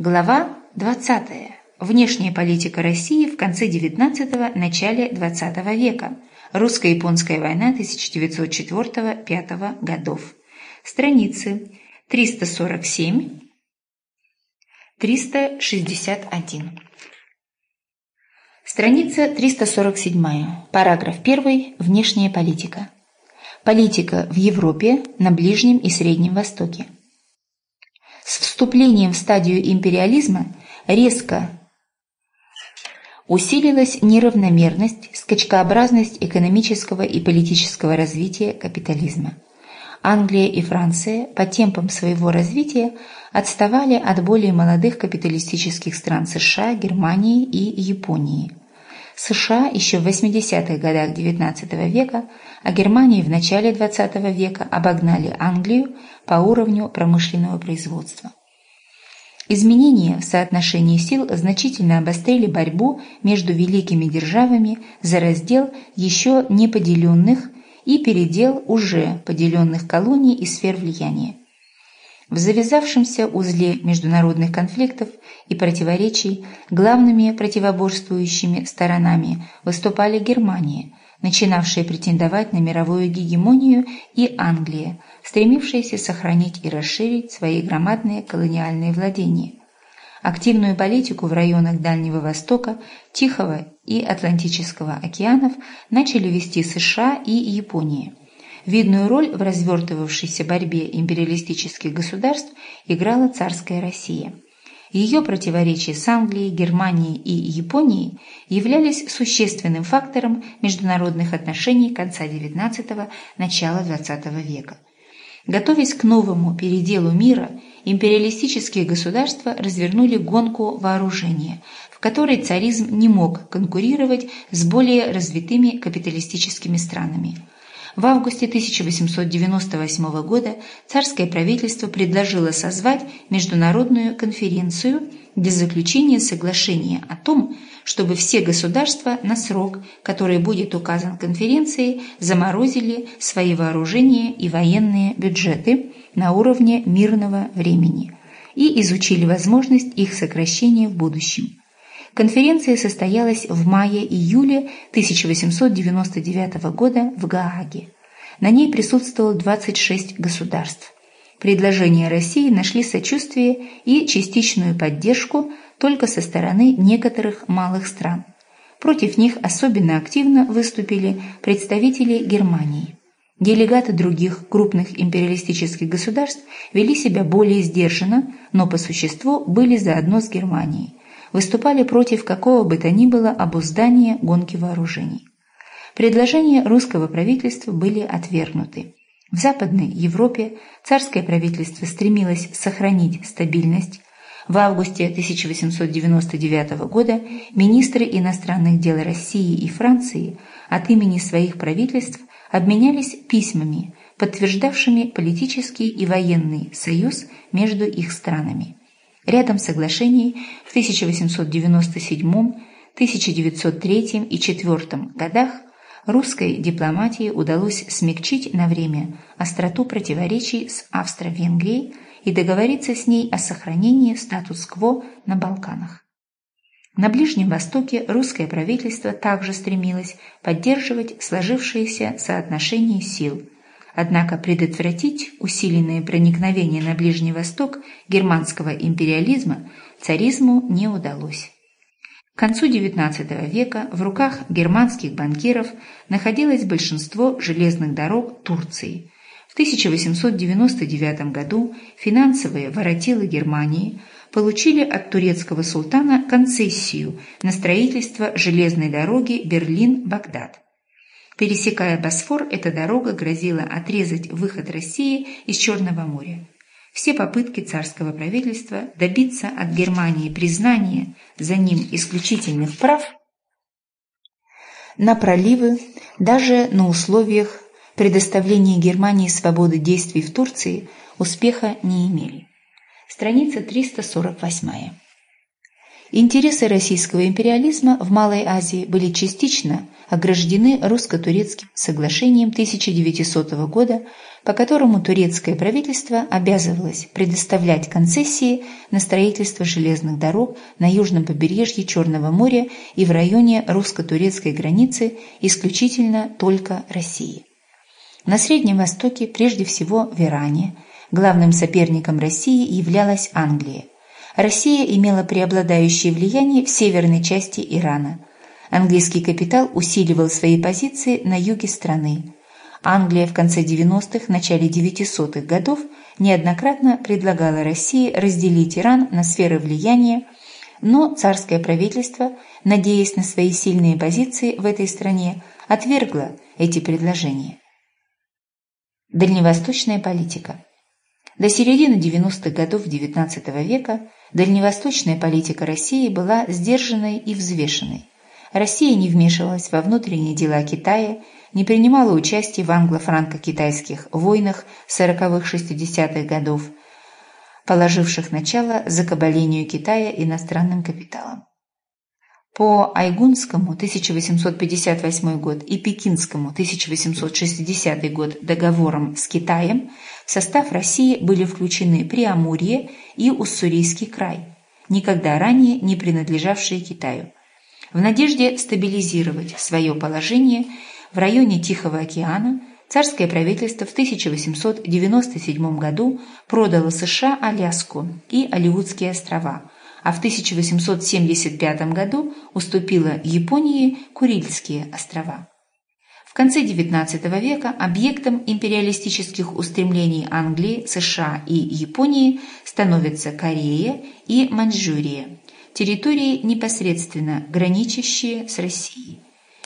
Глава 20. Внешняя политика России в конце XIX – начале XX века. Русско-японская война 1904-1905 годов. Страницы 347-361. Страница 347. Параграф 1. Внешняя политика. Политика в Европе, на Ближнем и Среднем Востоке. Вступлением в стадию империализма резко усилилась неравномерность, скачкообразность экономического и политического развития капитализма. Англия и Франция по темпам своего развития отставали от более молодых капиталистических стран США, Германии и Японии. США еще в 80-х годах XIX века, а Германии в начале XX века обогнали Англию по уровню промышленного производства. Изменения в соотношении сил значительно обострили борьбу между великими державами за раздел еще не поделенных и передел уже поделенных колоний и сфер влияния. В завязавшемся узле международных конфликтов и противоречий главными противоборствующими сторонами выступали Германия, начинавшая претендовать на мировую гегемонию, и Англия, стремившаяся сохранить и расширить свои громадные колониальные владения. Активную политику в районах Дальнего Востока, Тихого и Атлантического океанов начали вести США и Япония. Видную роль в развертывавшейся борьбе империалистических государств играла царская Россия. Ее противоречия с Англией, Германией и Японией являлись существенным фактором международных отношений конца XIX – начала XX века. Готовясь к новому переделу мира, империалистические государства развернули гонку вооружения, в которой царизм не мог конкурировать с более развитыми капиталистическими странами – в августе 1898 года царское правительство предложило созвать международную конференцию для заключения соглашения о том, чтобы все государства на срок, который будет указан конференцией, заморозили свои вооружения и военные бюджеты на уровне мирного времени и изучили возможность их сокращения в будущем. Конференция состоялась в мае-июле 1899 года в Гааге. На ней присутствовало 26 государств. Предложения России нашли сочувствие и частичную поддержку только со стороны некоторых малых стран. Против них особенно активно выступили представители Германии. Делегаты других крупных империалистических государств вели себя более сдержанно, но по существу были заодно с Германией выступали против какого бы то ни было обуздания гонки вооружений. Предложения русского правительства были отвергнуты. В Западной Европе царское правительство стремилось сохранить стабильность. В августе 1899 года министры иностранных дел России и Франции от имени своих правительств обменялись письмами, подтверждавшими политический и военный союз между их странами. Рядом соглашений в 1897, 1903 и 1904 годах русской дипломатии удалось смягчить на время остроту противоречий с Австро-Венгрией и договориться с ней о сохранении статус-кво на Балканах. На Ближнем Востоке русское правительство также стремилось поддерживать сложившиеся соотношения сил – Однако предотвратить усиленное проникновение на Ближний Восток германского империализма царизму не удалось. К концу XIX века в руках германских банкиров находилось большинство железных дорог Турции. В 1899 году финансовые воротилы Германии получили от турецкого султана концессию на строительство железной дороги Берлин-Багдад. Пересекая Босфор, эта дорога грозила отрезать выход России из Черного моря. Все попытки царского правительства добиться от Германии признания за ним исключительных прав на проливы, даже на условиях предоставления Германии свободы действий в Турции, успеха не имели. Страница 348. Интересы российского империализма в Малой Азии были частично ограждены русско-турецким соглашением 1900 года, по которому турецкое правительство обязывалось предоставлять концессии на строительство железных дорог на южном побережье Черного моря и в районе русско-турецкой границы исключительно только России. На Среднем Востоке, прежде всего в Иране, главным соперником России являлась Англия. Россия имела преобладающее влияние в северной части Ирана – Английский капитал усиливал свои позиции на юге страны. Англия в конце 90-х, начале 900-х годов неоднократно предлагала России разделить Иран на сферы влияния, но царское правительство, надеясь на свои сильные позиции в этой стране, отвергло эти предложения. Дальневосточная политика До середины 90-х годов XIX века дальневосточная политика России была сдержанной и взвешенной. Россия не вмешивалась во внутренние дела Китая, не принимала участия в англо-франко-китайских войнах 40-60-х годов, положивших начало закабалению Китая иностранным капиталом. По Айгунскому 1858 год и Пекинскому 1860 год договорам с Китаем в состав России были включены Приамурье и Уссурийский край, никогда ранее не принадлежавшие Китаю – в надежде стабилизировать свое положение в районе Тихого океана царское правительство в 1897 году продало США Аляску и Алиутские острова, а в 1875 году уступило Японии Курильские острова. В конце XIX века объектом империалистических устремлений Англии, США и Японии становятся Корея и Маньчжурия территории, непосредственно граничащие с Россией.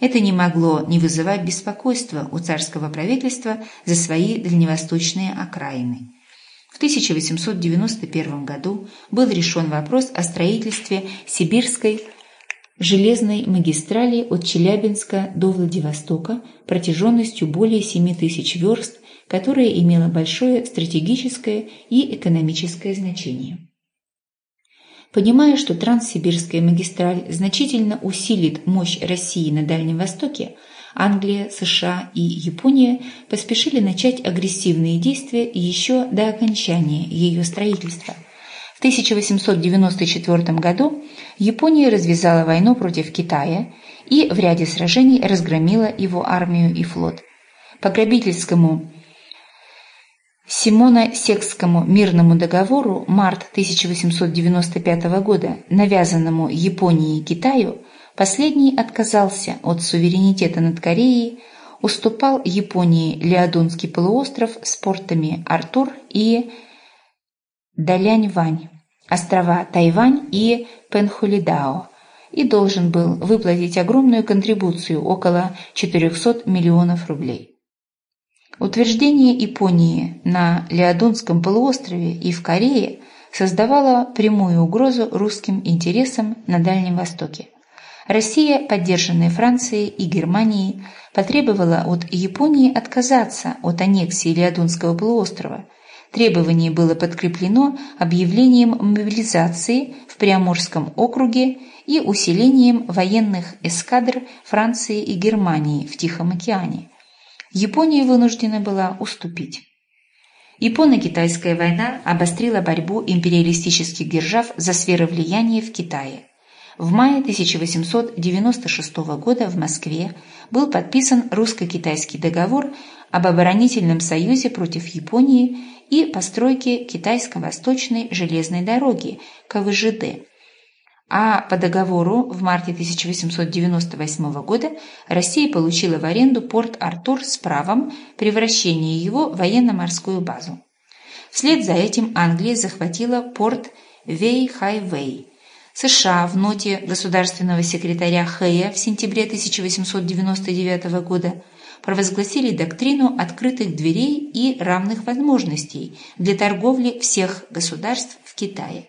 Это не могло не вызывать беспокойства у царского правительства за свои дальневосточные окраины. В 1891 году был решен вопрос о строительстве Сибирской железной магистрали от Челябинска до Владивостока протяженностью более 7 тысяч верст, которая имела большое стратегическое и экономическое значение. Понимая, что Транссибирская магистраль значительно усилит мощь России на Дальнем Востоке, Англия, США и Япония поспешили начать агрессивные действия еще до окончания ее строительства. В 1894 году Япония развязала войну против Китая и в ряде сражений разгромила его армию и флот. По грабительскому Симона Секскому мирному договору март 1895 года, навязанному Японии и Китаю, последний отказался от суверенитета над Кореей, уступал Японии Леодунский полуостров с портами Артур и Далянь-Вань, острова Тайвань и Пенхулидао, и должен был выплатить огромную контрибуцию около 400 миллионов рублей. Утверждение Японии на Леодунском полуострове и в Корее создавало прямую угрозу русским интересам на Дальнем Востоке. Россия, поддержанная Францией и Германией, потребовала от Японии отказаться от аннексии Леодунского полуострова. Требование было подкреплено объявлением мобилизации в Приамурском округе и усилением военных эскадр Франции и Германии в Тихом океане – Япония вынуждена была уступить. Японо-китайская война обострила борьбу империалистических держав за сферы влияния в Китае. В мае 1896 года в Москве был подписан русско-китайский договор об оборонительном союзе против Японии и постройке Китайско-Восточной железной дороги КВЖД – а по договору в марте 1898 года Россия получила в аренду порт Артур с правом превращения его в военно-морскую базу. Вслед за этим Англия захватила порт Вей-Хай-Вей. США в ноте государственного секретаря Хэя в сентябре 1899 года провозгласили доктрину открытых дверей и равных возможностей для торговли всех государств в Китае.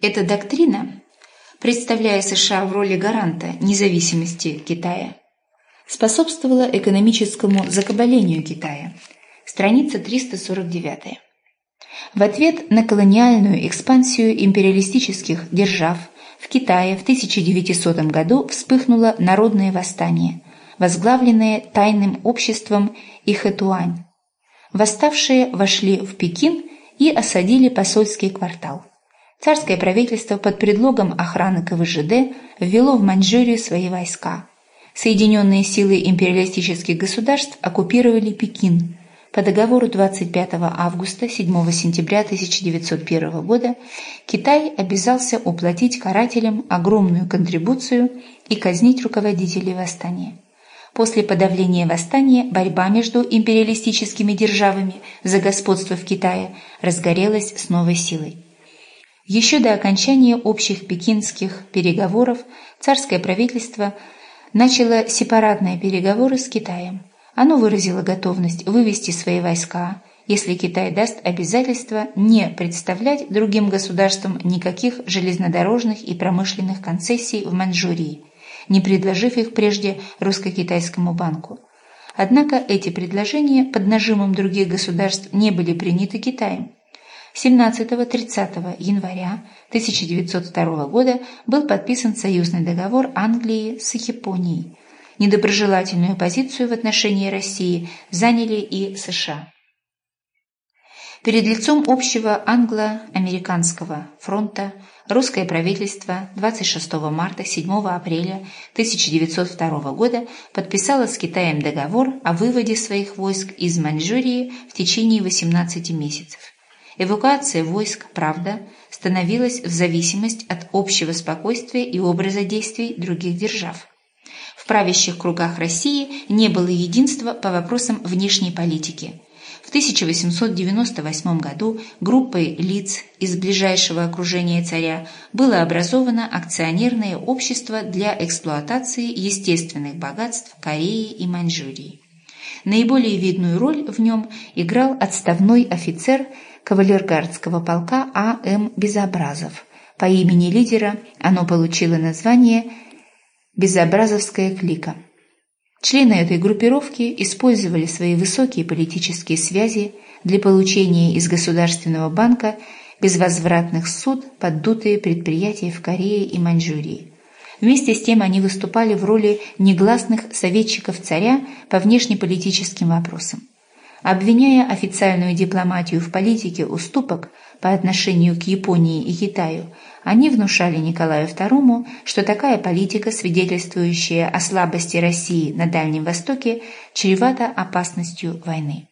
Эта доктрина представляя США в роли гаранта независимости Китая, способствовала экономическому закабалению Китая. Страница 349. В ответ на колониальную экспансию империалистических держав в Китае в 1900 году вспыхнуло народное восстание, возглавленное тайным обществом Ихэтуань. Восставшие вошли в Пекин и осадили посольский квартал. Царское правительство под предлогом охраны КВЖД ввело в Маньчжурию свои войска. Соединенные силы империалистических государств оккупировали Пекин. По договору 25 августа 7 сентября 1901 года Китай обязался уплатить карателям огромную контрибуцию и казнить руководителей восстания. После подавления восстания борьба между империалистическими державами за господство в Китае разгорелась с новой силой. Еще до окончания общих пекинских переговоров царское правительство начало сепаратные переговоры с Китаем. Оно выразило готовность вывести свои войска, если Китай даст обязательство не представлять другим государствам никаких железнодорожных и промышленных концессий в Маньчжурии, не предложив их прежде русско-китайскому банку. Однако эти предложения под нажимом других государств не были приняты Китаем. 17-30 января 1902 года был подписан союзный договор Англии с Японией. Недоброжелательную позицию в отношении России заняли и США. Перед лицом общего англо-американского фронта русское правительство 26 марта 7 апреля 1902 года подписало с Китаем договор о выводе своих войск из Маньчжурии в течение 18 месяцев. Эвакуация войск, правда, становилась в зависимость от общего спокойствия и образа действий других держав. В правящих кругах России не было единства по вопросам внешней политики. В 1898 году группой лиц из ближайшего окружения царя было образовано акционерное общество для эксплуатации естественных богатств Кореи и Маньчжурии. Наиболее видную роль в нем играл отставной офицер кавалергардского полка А.М. Безобразов. По имени лидера оно получило название «Безобразовская клика». Члены этой группировки использовали свои высокие политические связи для получения из Государственного банка безвозвратных суд под дутые предприятия в Корее и Маньчжурии. Вместе с тем они выступали в роли негласных советчиков царя по внешнеполитическим вопросам. Обвиняя официальную дипломатию в политике уступок по отношению к Японии и Китаю, они внушали Николаю II, что такая политика, свидетельствующая о слабости России на Дальнем Востоке, чревата опасностью войны.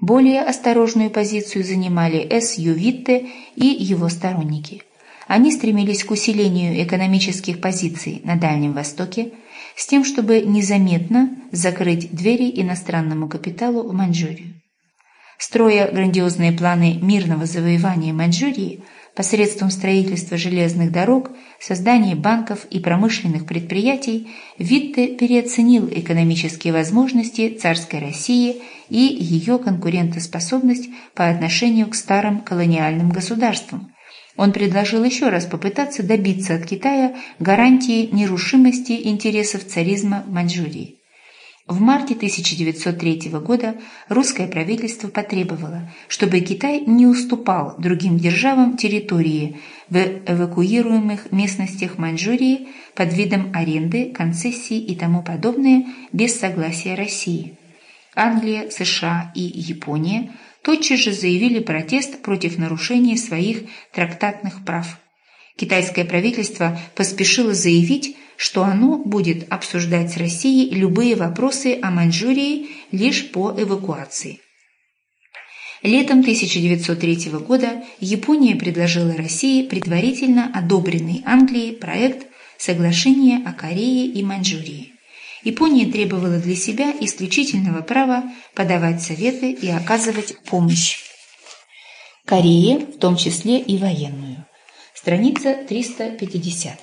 Более осторожную позицию занимали С. Ю. Витте и его сторонники. Они стремились к усилению экономических позиций на Дальнем Востоке, с тем, чтобы незаметно закрыть двери иностранному капиталу в Маньчжурию. Строя грандиозные планы мирного завоевания Маньчжурии посредством строительства железных дорог, создания банков и промышленных предприятий, Витте переоценил экономические возможности царской России и ее конкурентоспособность по отношению к старым колониальным государствам, он предложил еще раз попытаться добиться от Китая гарантии нерушимости интересов царизма в Маньчжурии. В марте 1903 года русское правительство потребовало, чтобы Китай не уступал другим державам территории в эвакуируемых местностях Маньчжурии под видом аренды, концессий и тому подобное без согласия России. Англия, США и Япония тотчас же заявили протест против нарушения своих трактатных прав. Китайское правительство поспешило заявить, что оно будет обсуждать с Россией любые вопросы о Маньчжурии лишь по эвакуации. Летом 1903 года Япония предложила России предварительно одобренный Англией проект соглашения о Корее и Маньчжурии. Япония требовала для себя исключительного права подавать советы и оказывать помощь. Корее, в том числе и военную. Страница 350.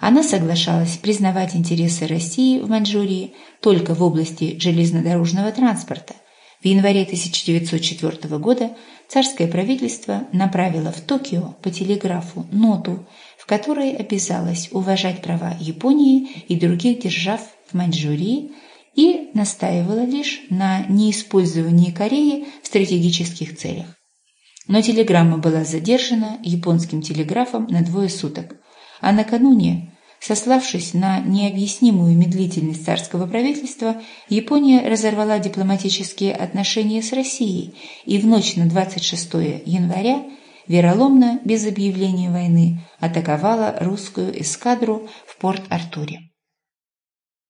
Она соглашалась признавать интересы России в Маньчжурии только в области железнодорожного транспорта. В январе 1904 года царское правительство направило в Токио по телеграфу ноту, в которой обязалось уважать права Японии и других держав в Маньчжурии и настаивала лишь на неиспользовании Кореи в стратегических целях. Но телеграмма была задержана японским телеграфом на двое суток. а накануне, сославшись на необъяснимую медлительность царского правительства, Япония разорвала дипломатические отношения с Россией и в ночь на 26 января вероломно, без объявления войны, атаковала русскую эскадру в Порт-Артуре.